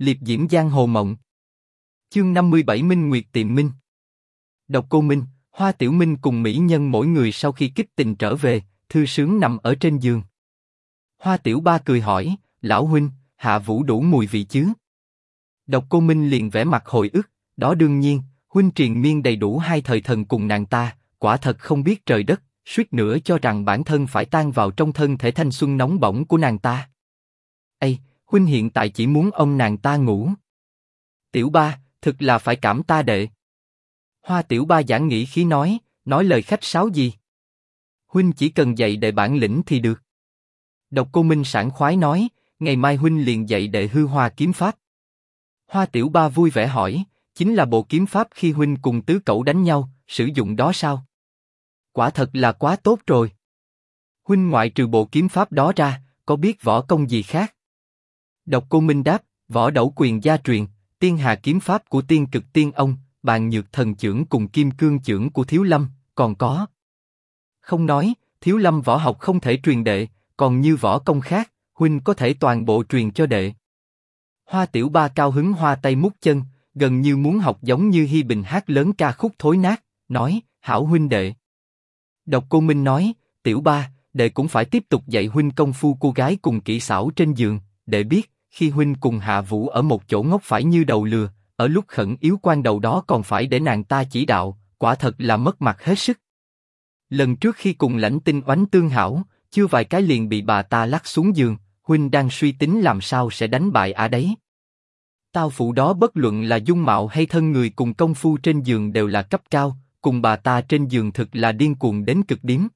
liệp diễm giang hồ mộng. Chương 57 Minh Nguyệt tiệm Minh. Độc Cô Minh, Hoa Tiểu Minh cùng mỹ nhân mỗi người sau khi kích tình trở về, thư sướng nằm ở trên giường. Hoa Tiểu Ba cười hỏi, lão huynh, hạ vũ đủ mùi vị chứ? Độc Cô Minh liền vẽ mặt hồi ức, đó đương nhiên, huynh triền miên đầy đủ hai thời thần cùng nàng ta, quả thật không biết trời đất, suýt nữa cho rằng bản thân phải tan vào trong thân thể thanh xuân nóng bỏng của nàng ta. Ây, huynh hiện tại chỉ muốn ông nàng ta ngủ. Tiểu ba, thực là phải cảm ta đệ. Hoa tiểu ba giảng nghĩ khí nói, nói lời khách sáo gì. Huynh chỉ cần dạy đệ bản lĩnh thì được. Độc cô Minh sảng khoái nói, ngày mai huynh liền dạy đệ hư hoa kiếm pháp. Hoa tiểu ba vui vẻ hỏi, chính là bộ kiếm pháp khi huynh cùng tứ cậu đánh nhau, sử dụng đó sao? Quả thật là quá tốt rồi. Huynh ngoại trừ bộ kiếm pháp đó ra, có biết võ công gì khác? Độc Cô Minh đáp, võ đẩu quyền gia truyền, tiên hà kiếm pháp của tiên cực tiên ông, bàn nhược thần trưởng cùng kim cương trưởng của Thiếu Lâm, còn có. Không nói, Thiếu Lâm võ học không thể truyền đệ, còn như võ công khác, huynh có thể toàn bộ truyền cho đệ. Hoa Tiểu Ba cao hứng hoa tay mút chân, gần như muốn học giống như Hi Bình hát lớn ca khúc thối nát, nói, hảo huynh đệ. Độc Cô Minh nói, Tiểu Ba, đệ cũng phải tiếp tục dạy huynh công phu cô gái cùng kỹ xảo trên giường, đệ biết, khi huynh cùng Hạ Vũ ở một chỗ ngốc phải như đầu lừa, ở lúc khẩn yếu quan đầu đó còn phải để nàng ta chỉ đạo, quả thật là mất mặt hết sức. Lần trước khi cùng lãnh tinh oánh tương hảo, chưa vài cái liền bị bà ta lắc xuống giường, huynh đang suy tính làm sao sẽ đánh bại ả đấy. Tao phụ đó bất luận là dung mạo hay thân người cùng công phu trên giường đều là cấp cao, cùng bà ta trên giường thực là điên cuồng đến cực điểm.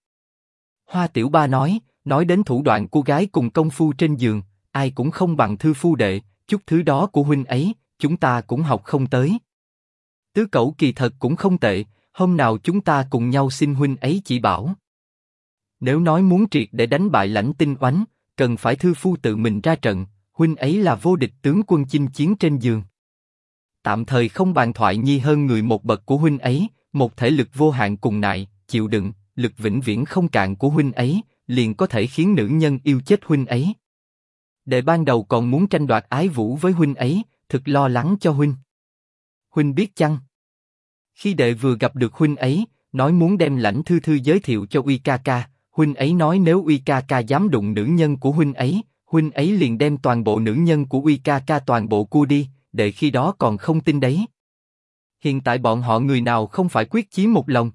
Hoa Tiểu Ba nói, nói đến thủ đoạn cô gái cùng công phu trên giường, ai cũng không bằng thư phu đệ, chút thứ đó của huynh ấy, chúng ta cũng học không tới. Tứ cẩu kỳ thật cũng không tệ, hôm nào chúng ta cùng nhau xin huynh ấy chỉ bảo. Nếu nói muốn triệt để đánh bại lãnh tinh oánh, cần phải thư phu tự mình ra trận, huynh ấy là vô địch tướng quân chinh chiến trên giường. Tạm thời không bàn thoại nhi hơn người một bậc của huynh ấy, một thể lực vô hạn cùng nại, chịu đựng, lực vĩnh viễn không cạn của huynh ấy, liền có thể khiến nữ nhân yêu chết huynh ấy. Đệ ban đầu còn muốn tranh đoạt ái vũ với huynh ấy, thực lo lắng cho huynh. Huynh biết chăng? Khi đệ vừa gặp được huynh ấy, nói muốn đem lãnh thư thư giới thiệu cho uy ca ca, huynh ấy nói nếu uy ca ca dám đụng nữ nhân của huynh ấy, huynh ấy liền đem toàn bộ nữ nhân của uy ca ca toàn bộ cua đi, đệ khi đó còn không tin đấy. Hiện tại bọn họ người nào không phải quyết chí một lòng?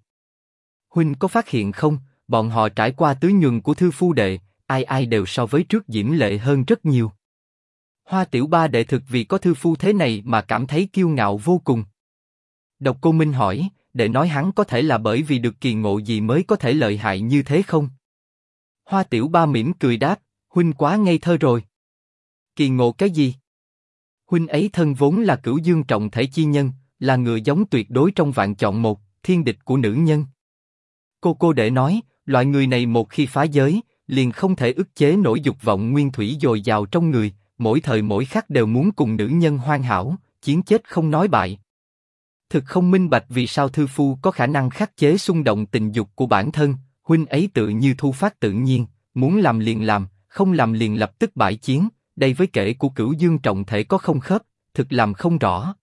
Huynh có phát hiện không? Bọn họ trải qua tứ nhường của thư phu đệ, ai ai đều so với trước diễm lệ hơn rất nhiều. Hoa Tiểu Ba đệ thực vì có thư phu thế này mà cảm thấy kiêu ngạo vô cùng. Độc Cô Minh hỏi, để nói hắn có thể là bởi vì được kỳ ngộ gì mới có thể lợi hại như thế không? Hoa Tiểu Ba mỉm cười đáp, huynh quá ngây thơ rồi. Kỳ ngộ cái gì? Huynh ấy thân vốn là cửu dương trọng thể chi nhân, là người giống tuyệt đối trong vạn chọn một, thiên địch của nữ nhân. Cô cô đệ nói, loại người này một khi phá giới, liền không thể ức chế nổi dục vọng nguyên thủy dồi dào trong người, mỗi thời mỗi khắc đều muốn cùng nữ nhân hoan hảo, chiến chết không nói bại. Thực không minh bạch vì sao thư phu có khả năng khắc chế xung động tình dục của bản thân, huynh ấy tự như thu phát tự nhiên, muốn làm liền làm, không làm liền lập tức bại chiến, đây với kể của cửu dương trọng thể có không khớp, thực làm không rõ.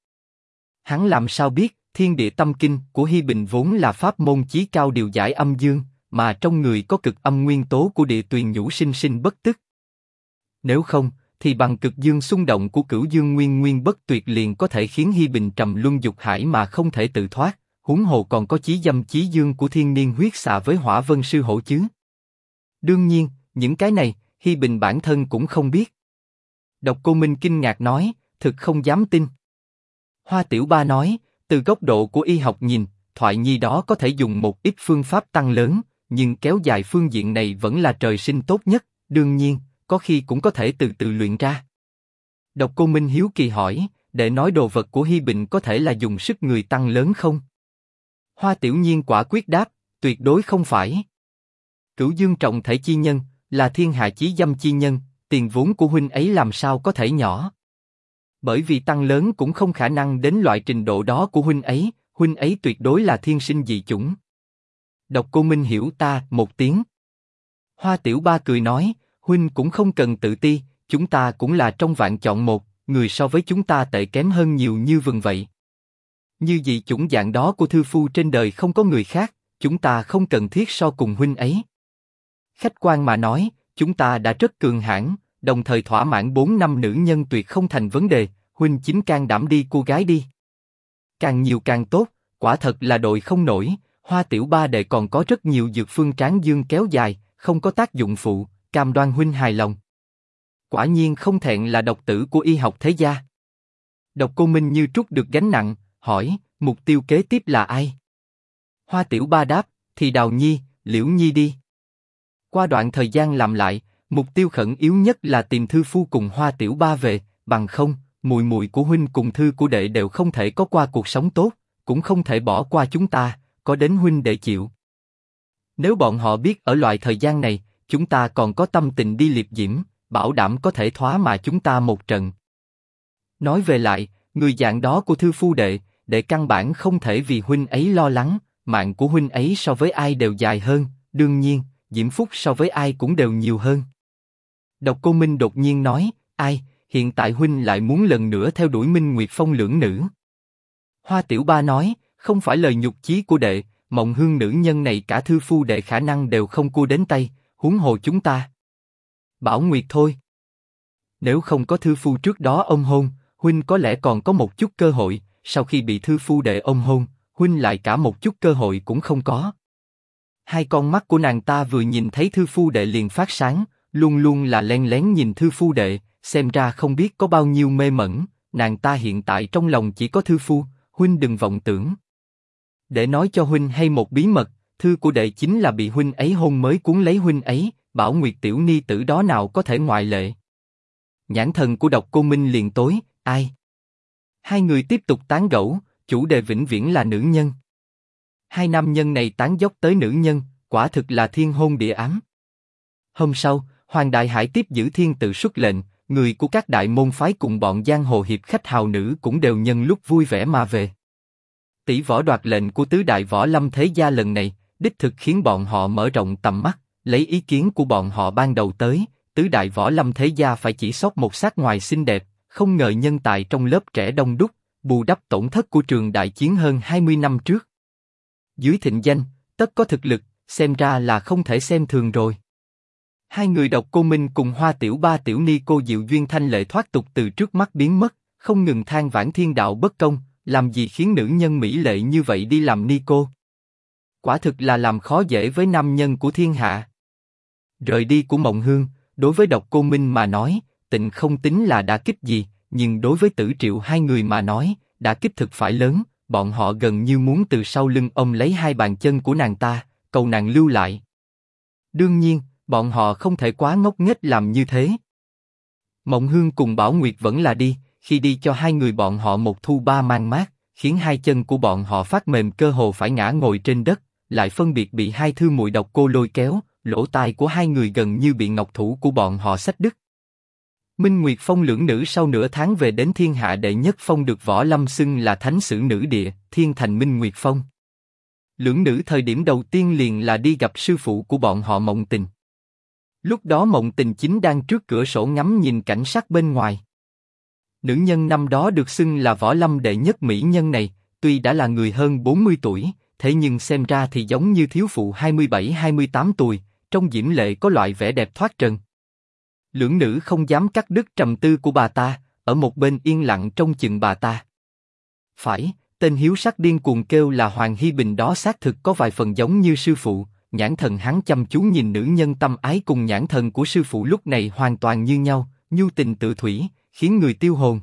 Hắn làm sao biết, thiên địa tâm kinh của Hi Bình vốn là pháp môn chí cao điều giải âm dương, mà trong người có cực âm nguyên tố của địa tuyền nhũ sinh sinh bất tức. Nếu không, thì bằng cực dương xung động của cửu dương nguyên nguyên bất tuyệt liền có thể khiến Hi Bình trầm luân dục hải mà không thể tự thoát, huống hồ còn có chí dâm chí dương của thiên niên huyết xạ với hỏa vân sư hổ chứ. Đương nhiên, những cái này, Hi Bình bản thân cũng không biết. Độc Cô Minh kinh ngạc nói, thực không dám tin. Hoa Tiểu Ba nói, từ góc độ của y học nhìn, thoại nhi đó có thể dùng một ít phương pháp tăng lớn, nhưng kéo dài phương diện này vẫn là trời sinh tốt nhất. Đương nhiên, có khi cũng có thể từ từ luyện ra. Độc Cô Minh hiếu kỳ hỏi, để nói đồ vật của Hi Bình có thể là dùng sức người tăng lớn không? Hoa Tiểu Nhiên quả quyết đáp, tuyệt đối không phải. Cửu Dương trọng thể chi nhân, là thiên hạ chí dâm chi nhân, tiền vốn của huynh ấy làm sao có thể nhỏ? Bởi vì tăng lớn cũng không khả năng đến loại trình độ đó của huynh ấy, huynh ấy tuyệt đối là thiên sinh dị chủng. Độc Cô Minh hiểu ta một tiếng. Hoa Tiểu Ba cười nói, huynh cũng không cần tự ti, chúng ta cũng là trong vạn chọn một, người so với chúng ta tệ kém hơn nhiều như vừng vậy. Như vậy chủng dạng đó của thư phu trên đời không có người khác, chúng ta không cần thiết so cùng huynh ấy. Khách quan mà nói, chúng ta đã rất cường hãn, đồng thời thỏa mãn bốn năm nữ nhân tuyệt không thành vấn đề, huynh chính can đảm đi cô gái đi. Càng nhiều càng tốt, quả thật là đội không nổi, hoa tiểu ba đệ còn có rất nhiều dược phương tráng dương kéo dài, không có tác dụng phụ, cam đoan huynh hài lòng. Quả nhiên không thẹn là độc tử của y học thế gia. Độc cô Minh như trút được gánh nặng, hỏi, mục tiêu kế tiếp là ai? Hoa tiểu ba đáp, thì đào nhi, liễu nhi đi. Qua đoạn thời gian làm lại, mục tiêu khẩn yếu nhất là tìm thư phu cùng hoa tiểu ba về, bằng không, mùi mùi của huynh cùng thư của đệ đều không thể có qua cuộc sống tốt, cũng không thể bỏ qua chúng ta, có đến huynh để chịu. Nếu bọn họ biết ở loại thời gian này, chúng ta còn có tâm tình đi liệp diễm, bảo đảm có thể thoá mà chúng ta một trận. Nói về lại, người dạng đó của thư phu đệ, đệ căn bản không thể vì huynh ấy lo lắng, mạng của huynh ấy so với ai đều dài hơn, đương nhiên, diễm phúc so với ai cũng đều nhiều hơn. Độc Cô Minh đột nhiên nói, ai, hiện tại huynh lại muốn lần nữa theo đuổi Minh Nguyệt Phong lưỡng nữ. Hoa Tiểu Ba nói, không phải lời nhục chí của đệ, mộng hương nữ nhân này cả thư phu đệ khả năng đều không cua đến tay, huống hồ chúng ta. Bảo Nguyệt thôi. Nếu không có thư phu trước đó ông hôn, huynh có lẽ còn có một chút cơ hội. Sau khi bị thư phu đệ ông hôn, huynh lại cả một chút cơ hội cũng không có. Hai con mắt của nàng ta vừa nhìn thấy thư phu đệ liền phát sáng, luôn luôn là len lén nhìn thư phu đệ, xem ra không biết có bao nhiêu mê mẩn. Nàng ta hiện tại trong lòng chỉ có thư phu, huynh đừng vọng tưởng. Để nói cho huynh hay một bí mật, thư của đệ chính là bị huynh ấy hôn mới cuốn lấy huynh ấy, bảo nguyệt tiểu ni tử đó nào có thể ngoại lệ. Nhãn thần của độc cô Minh liền tối, ai? Hai người tiếp tục tán gẫu, chủ đề vĩnh viễn là nữ nhân. Hai nam nhân này tán dốc tới nữ nhân, quả thực là thiên hôn địa ám. Hôm sau, Hoàng Đại Hải tiếp giữ thiên tự xuất lệnh, người của các đại môn phái cùng bọn giang hồ hiệp khách hào nữ cũng đều nhân lúc vui vẻ mà về. Tỷ võ đoạt lệnh của tứ đại võ lâm thế gia lần này, đích thực khiến bọn họ mở rộng tầm mắt, lấy ý kiến của bọn họ ban đầu tới, tứ đại võ lâm thế gia phải chỉ sót một sát ngoài xinh đẹp, không ngờ nhân tài trong lớp trẻ đông đúc, bù đắp tổn thất của trường đại chiến hơn 20 năm trước. Dưới thịnh danh, tất có thực lực, xem ra là không thể xem thường rồi. Hai người độc cô Minh cùng Hoa Tiểu Ba Tiểu Ni cô Diệu Duyên Thanh lệ thoát tục từ trước mắt biến mất, không ngừng than vãn thiên đạo bất công, làm gì khiến nữ nhân mỹ lệ như vậy đi làm ni cô? Quả thực là làm khó dễ với nam nhân của thiên hạ. Rời đi của Mộng Hương, đối với độc cô Minh mà nói, tịnh không tính là đã kích gì, nhưng đối với Tử Triệu hai người mà nói, đã kích thực phải lớn, bọn họ gần như muốn từ sau lưng ông lấy hai bàn chân của nàng ta, cầu nàng lưu lại. Đương nhiên, bọn họ không thể quá ngốc nghếch làm như thế. Mộng Hương cùng Bảo Nguyệt vẫn là đi, khi đi cho hai người bọn họ một thu ba mang mát, khiến hai chân của bọn họ phát mềm cơ hồ phải ngã ngồi trên đất, lại phân biệt bị hai thư mùi độc cô lôi kéo, lỗ tai của hai người gần như bị ngọc thủ của bọn họ sách đứt. Minh Nguyệt Phong lưỡng nữ sau nửa tháng về đến thiên hạ đệ nhất phong được võ lâm xưng là thánh sử nữ địa, thiên thành Minh Nguyệt Phong. Lưỡng nữ thời điểm đầu tiên liền là đi gặp sư phụ của bọn họ Mộng Tình. Lúc đó Mộng Tình chính đang trước cửa sổ ngắm nhìn cảnh sắc bên ngoài. Nữ nhân năm đó được xưng là võ lâm đệ nhất mỹ nhân này, tuy đã là người hơn 40 tuổi, thế nhưng xem ra thì giống như thiếu phụ 27-28 tuổi, trong diễm lệ có loại vẻ đẹp thoát trần. Lưỡng nữ không dám cắt đứt trầm tư của bà ta, ở một bên yên lặng trông chừng bà ta. Phải, tên hiếu sắc điên cuồng kêu là Hoàng Hy Bình đó xác thực có vài phần giống như sư phụ, nhãn thần hắn chăm chú nhìn nữ nhân tâm ái cùng nhãn thần của sư phụ lúc này hoàn toàn như nhau, nhu tình tự thủy, khiến người tiêu hồn.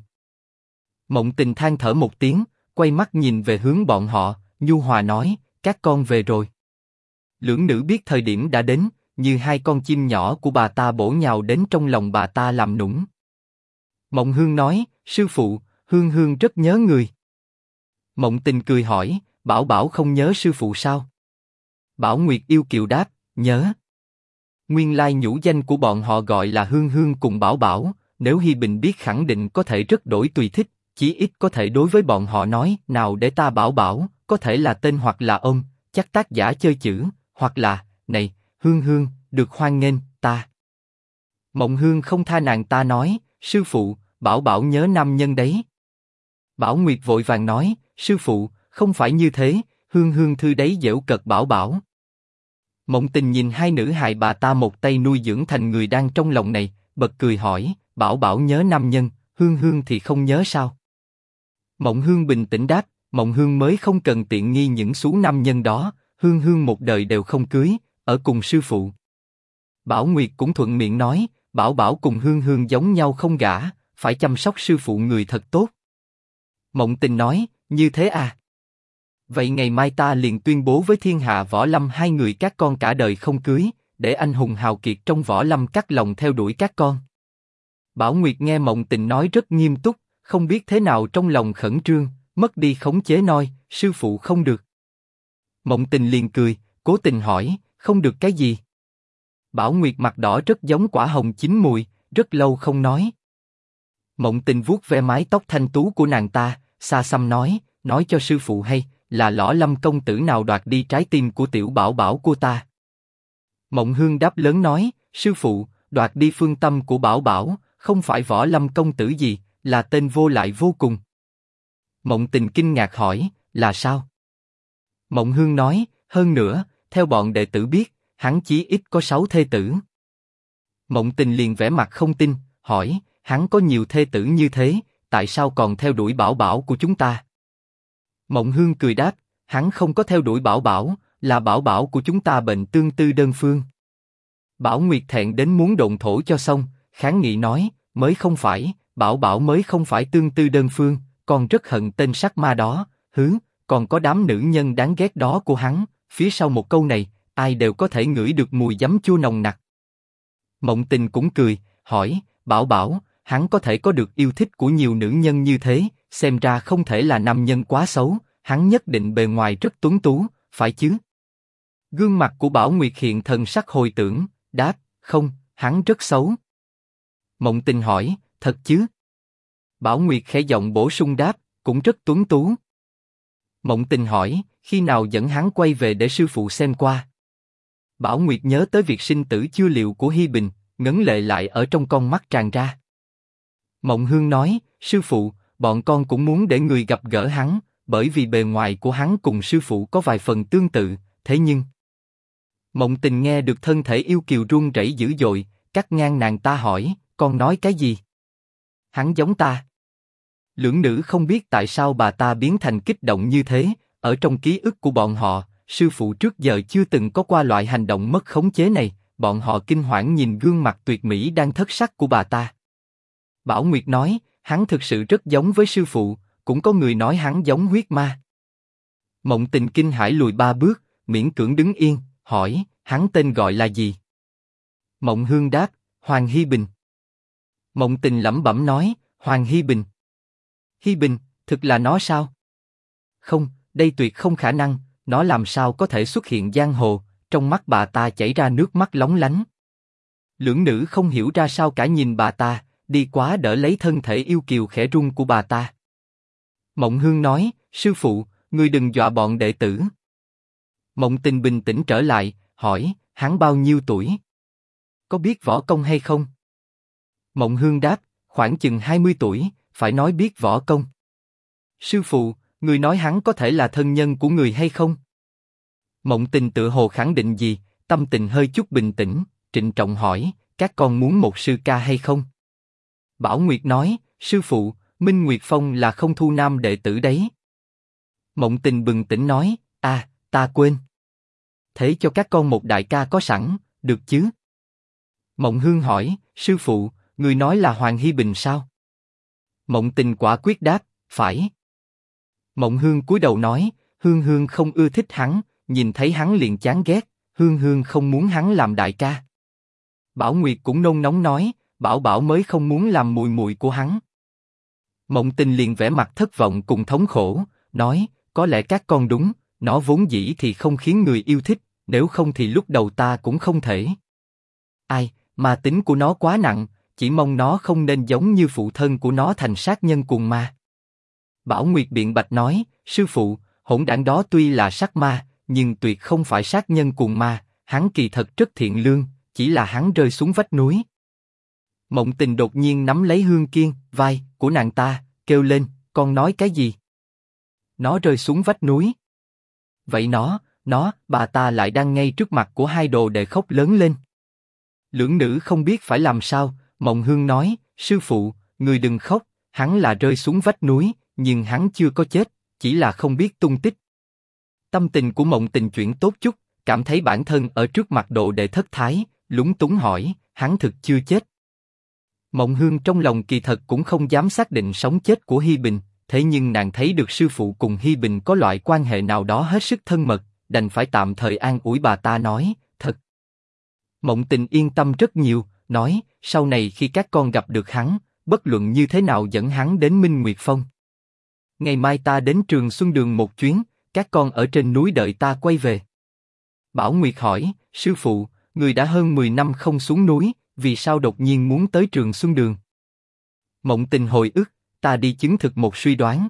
Mộng tình than thở một tiếng, quay mắt nhìn về hướng bọn họ, nhu hòa nói, các con về rồi. Lưỡng nữ biết thời điểm đã đến, như hai con chim nhỏ của bà ta bổ nhào đến trong lòng bà ta làm nũng. Mộng Hương nói, sư phụ, Hương Hương rất nhớ người. Mộng Tình cười hỏi, Bảo Bảo không nhớ sư phụ sao? Bảo Nguyệt yêu kiều đáp, nhớ. Nguyên lai nhũ danh của bọn họ gọi là Hương Hương cùng Bảo Bảo, nếu Hi Bình biết khẳng định có thể rất đổi tùy thích, chí ít có thể đối với bọn họ nói, nào để ta Bảo Bảo, có thể là tên hoặc là ông, chắc tác giả chơi chữ, hoặc là, này, Hương Hương, được hoan nghênh, ta. Mộng Hương không tha nàng ta nói, sư phụ, Bảo Bảo nhớ nam nhân đấy. Bảo Nguyệt vội vàng nói, sư phụ, không phải như thế, hương hương thư đấy dễu cợt Bảo Bảo. Mộng tình nhìn hai nữ hài bà ta một tay nuôi dưỡng thành người đang trong lòng này, bật cười hỏi, Bảo Bảo nhớ nam nhân, hương hương thì không nhớ sao? Mộng hương bình tĩnh đáp, Mộng hương mới không cần tiện nghi những số nam nhân đó, hương hương một đời đều không cưới, ở cùng sư phụ. Bảo Nguyệt cũng thuận miệng nói, Bảo Bảo cùng hương hương giống nhau không gả, phải chăm sóc sư phụ người thật tốt. Mộng tình nói, như thế à? Vậy ngày mai ta liền tuyên bố với thiên hạ võ lâm hai người các con cả đời không cưới, để anh hùng hào kiệt trong võ lâm cắt lòng theo đuổi các con. Bảo Nguyệt nghe mộng tình nói rất nghiêm túc, không biết thế nào trong lòng khẩn trương, mất đi khống chế nói, sư phụ không được. Mộng tình liền cười, cố tình hỏi, không được cái gì? Bảo Nguyệt mặt đỏ rất giống quả hồng chín mùi, rất lâu không nói. Mộng tình vuốt ve mái tóc thanh tú của nàng ta, xa xăm nói, nói cho sư phụ hay, là lõ lâm công tử nào đoạt đi trái tim của tiểu bảo bảo của ta. Mộng hương đáp lớn nói, sư phụ, đoạt đi phương tâm của bảo bảo, không phải võ lâm công tử gì, là tên vô lại vô cùng. Mộng tình kinh ngạc hỏi, là sao? Mộng hương nói, hơn nữa, theo bọn đệ tử biết, hắn chí ít có sáu thê tử. Mộng tình liền vẻ mặt không tin, hỏi, hắn có nhiều thê tử như thế, tại sao còn theo đuổi bảo bảo của chúng ta? Mộng Hương cười đáp, hắn không có theo đuổi Bảo Bảo, là Bảo Bảo của chúng ta bệnh tương tư đơn phương. Bảo Nguyệt thẹn đến muốn độn thổ cho xong, kháng nghị nói, mới không phải, Bảo Bảo mới không phải tương tư đơn phương, còn rất hận tên sắc ma đó, hứ, còn có đám nữ nhân đáng ghét đó của hắn, phía sau một câu này, ai đều có thể ngửi được mùi giấm chua nồng nặc. Mộng Tình cũng cười, hỏi, Bảo Bảo, hắn có thể có được yêu thích của nhiều nữ nhân như thế, xem ra không thể là nam nhân quá xấu, hắn nhất định bề ngoài rất tuấn tú, phải chứ? Gương mặt của Bảo Nguyệt hiện thần sắc hồi tưởng, đáp, không, hắn rất xấu. Mộng Tình hỏi, thật chứ? Bảo Nguyệt khẽ giọng bổ sung đáp, cũng rất tuấn tú. Mộng Tình hỏi, khi nào dẫn hắn quay về để sư phụ xem qua? Bảo Nguyệt nhớ tới việc sinh tử chưa liệu của Hi Bình, ngấn lệ lại ở trong con mắt tràn ra. Mộng Hương nói, sư phụ, bọn con cũng muốn để người gặp gỡ hắn, bởi vì bề ngoài của hắn cùng sư phụ có vài phần tương tự, thế nhưng... Mộng tình nghe được thân thể yêu kiều run rẩy dữ dội, cắt ngang nàng ta hỏi, con nói cái gì? Hắn giống ta. Lưỡng nữ không biết tại sao bà ta biến thành kích động như thế, ở trong ký ức của bọn họ, sư phụ trước giờ chưa từng có qua loại hành động mất khống chế này, bọn họ kinh hoảng nhìn gương mặt tuyệt mỹ đang thất sắc của bà ta. Bảo Nguyệt nói, hắn thực sự rất giống với sư phụ, cũng có người nói hắn giống huyết ma. Mộng tình kinh hãi lùi ba bước, miễn cưỡng đứng yên, hỏi, hắn tên gọi là gì? Mộng hương đáp, Hoàng Hy Bình. Mộng tình lẩm bẩm nói, Hoàng Hi Bình. Hi Bình, thực là nó sao? Không, đây tuyệt không khả năng, nó làm sao có thể xuất hiện giang hồ, trong mắt bà ta chảy ra nước mắt lóng lánh. Lưỡng nữ không hiểu ra sao cả nhìn bà ta, đi quá đỡ lấy thân thể yêu kiều khẽ run của bà ta. Mộng Hương nói, sư phụ, ngươi đừng dọa bọn đệ tử. Mộng Tình bình tĩnh trở lại, hỏi, hắn bao nhiêu tuổi? Có biết võ công hay không? Mộng Hương đáp, khoảng chừng 20 tuổi, phải nói biết võ công. Sư phụ, người nói hắn có thể là thân nhân của người hay không? Mộng Tình tự hồ khẳng định gì, tâm tình hơi chút bình tĩnh, trịnh trọng hỏi, các con muốn một sư ca hay không? Bảo Nguyệt nói, sư phụ, Minh Nguyệt Phong là không thu nam đệ tử đấy. Mộng Tình bừng tỉnh nói, à, ta quên. Thế cho các con một đại ca có sẵn, được chứ? Mộng Hương hỏi, sư phụ, người nói là Hoàng Hy Bình sao? Mộng Tình quả quyết đáp, phải. Mộng Hương cúi đầu nói, Hương Hương không ưa thích hắn, nhìn thấy hắn liền chán ghét, Hương Hương không muốn hắn làm đại ca. Bảo Nguyệt cũng nôn nóng nói, Bảo Bảo mới không muốn làm mùi mùi của hắn. Mộng Tình liền vẻ mặt thất vọng cùng thống khổ, nói, có lẽ các con đúng, nó vốn dĩ thì không khiến người yêu thích, nếu không thì lúc đầu ta cũng không thể. Ai, mà tính của nó quá nặng, chỉ mong nó không nên giống như phụ thân của nó thành sát nhân cuồng ma. Bảo Nguyệt biện bạch nói, sư phụ, hỗn đảng đó tuy là sát ma, nhưng tuyệt không phải sát nhân cuồng ma, hắn kỳ thật rất thiện lương, chỉ là hắn rơi xuống vách núi. Mộng tình đột nhiên nắm lấy Hương Kiên, vai của nàng ta, kêu lên, con nói cái gì? Nó rơi xuống vách núi. Vậy nó, nó, bà ta lại đang ngay trước mặt của hai đồ để khóc lớn lên. Lưỡng nữ không biết phải làm sao, Mộng Hương nói, sư phụ, người đừng khóc, hắn là rơi xuống vách núi, nhưng hắn chưa có chết, chỉ là không biết tung tích. Tâm tình của Mộng Tình chuyển tốt chút, cảm thấy bản thân ở trước mặt độ đệ thất thái, lúng túng hỏi, hắn thực chưa chết. Mộng Hương trong lòng kỳ thật cũng không dám xác định sống chết của Hi Bình, thế nhưng nàng thấy được sư phụ cùng Hi Bình có loại quan hệ nào đó hết sức thân mật, đành phải tạm thời an ủi bà ta nói, thật. Mộng Tình yên tâm rất nhiều, nói, sau này khi các con gặp được hắn, bất luận như thế nào dẫn hắn đến Minh Nguyệt Phong. Ngày mai ta đến trường Xuân Đường một chuyến, các con ở trên núi đợi ta quay về. Bảo Nguyệt hỏi, sư phụ, người đã hơn 10 năm không xuống núi, vì sao đột nhiên muốn tới trường Xuân Đường? Mộng tình hồi ức, ta đi chứng thực một suy đoán.